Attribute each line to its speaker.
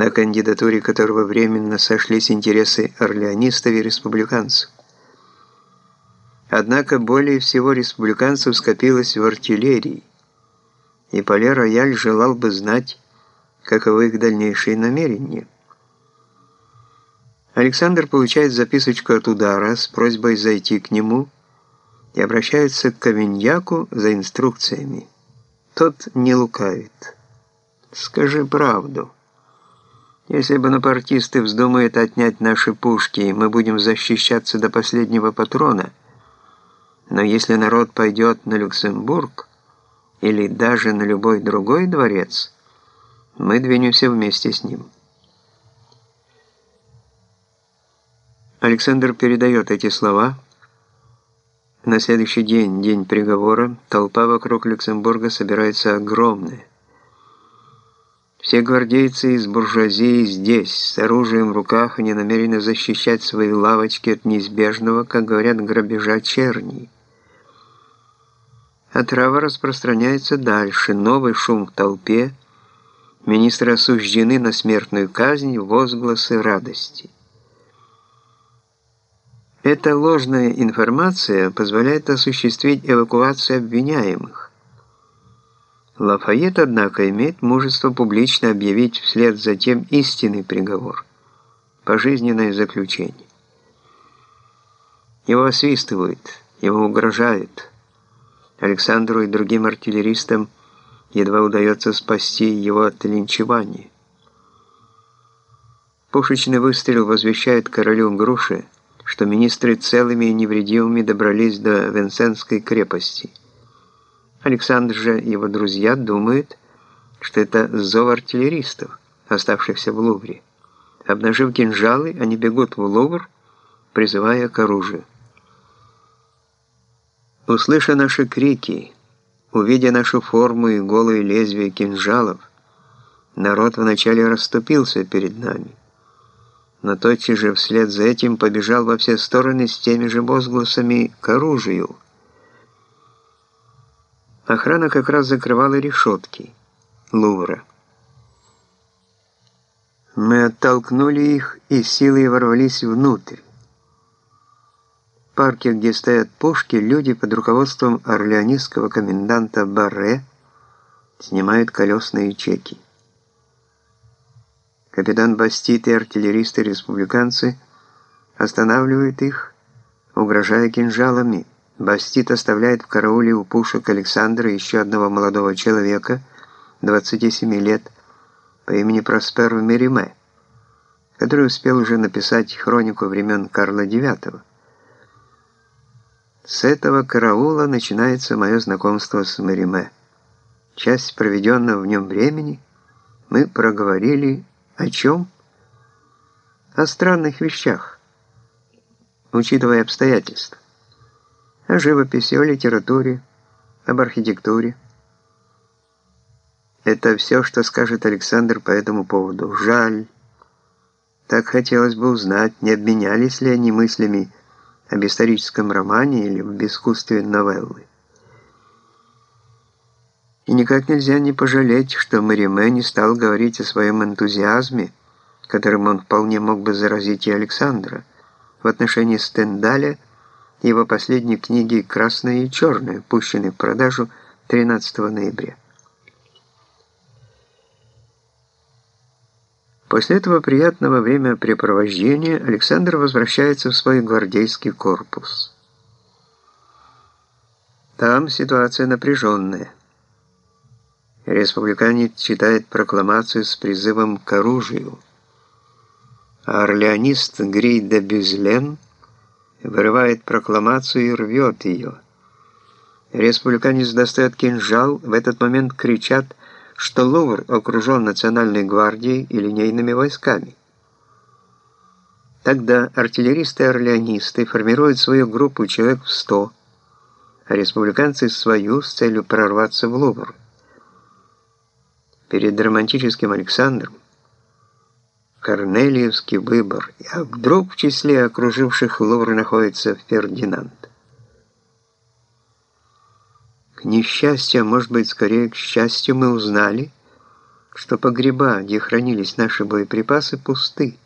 Speaker 1: на кандидатуре которого временно сошлись интересы орлеонистов и республиканцев. Однако более всего республиканцев скопилось в артиллерии, и Поле Рояль желал бы знать, каковы их дальнейшие намерения. Александр получает записочку от удара с просьбой зайти к нему и обращается к Кавиньяку за инструкциями. Тот не лукавит. «Скажи правду. Если бонапартисты вздумают отнять наши пушки, мы будем защищаться до последнего патрона, но если народ пойдет на Люксембург или даже на любой другой дворец, мы двинемся вместе с ним». Александр передает эти слова. На следующий день, день приговора, толпа вокруг Люксембурга собирается огромная. Все гвардейцы из буржуазии здесь, с оружием в руках, они намерены защищать свои лавочки от неизбежного, как говорят, грабежа черни. А трава распространяется дальше, новый шум в толпе, министры осуждены на смертную казнь, возгласы радости. Эта ложная информация позволяет осуществить эвакуацию обвиняемых. Лафайет, однако, имеет мужество публично объявить вслед за тем истинный приговор – пожизненное заключение. Его освистывают, его угрожают. Александру и другим артиллеристам едва удается спасти его от линчевания. Пушечный выстрел возвещает королю Груши – что министры целыми и невредимыми добрались до Венсенской крепости. Александр же и его друзья думают, что это зов артиллеристов, оставшихся в Лувре. Обнажив кинжалы, они бегут в Лувр, призывая к оружию. Услыша наши крики, увидя нашу форму и голые лезвия кинжалов, народ вначале расступился перед нами но тотчас же вслед за этим побежал во все стороны с теми же возгласами к оружию. Охрана как раз закрывала решетки Лувра. Мы оттолкнули их и силой ворвались внутрь. В парке, где стоят пушки, люди под руководством орлеонистского коменданта Барре снимают колесные чеки. Капитан Бастит и артиллеристы-республиканцы останавливают их, угрожая кинжалами. Бастит оставляет в карауле у пушек Александра еще одного молодого человека, 27 лет, по имени Просперо Мериме, который успел уже написать хронику времен Карла IX. С этого караула начинается мое знакомство с Мериме. Часть проведенного в нем времени мы проговорили о чем? О странных вещах, учитывая обстоятельства. О живописи, о литературе, об архитектуре. Это все, что скажет Александр по этому поводу. Жаль. Так хотелось бы узнать, не обменялись ли они мыслями об историческом романе или в искусстве новеллы. И никак нельзя не пожалеть, что Мариме не стал говорить о своем энтузиазме, которым он вполне мог бы заразить и Александра, в отношении Стендаля его последней книги «Красное и черное», пущенной в продажу 13 ноября. После этого приятного времяпрепровождения Александр возвращается в свой гвардейский корпус. Там ситуация напряженная. Республиканец читает прокламацию с призывом к оружию. А орлеонист Грей де Бюзлен вырывает прокламацию и рвет ее. Республиканец достает кинжал, в этот момент кричат, что Лувр окружен национальной гвардией и линейными войсками. Тогда артиллеристы и орлеонисты формируют свою группу человек в сто, а республиканцы свою с целью прорваться в Лувр перед романтическим Александром, Корнелиевский выбор, а вдруг в числе окруживших Лувр находится Фердинанд. К несчастью, а может быть, скорее к счастью, мы узнали, что погреба, где хранились наши боеприпасы, пусты.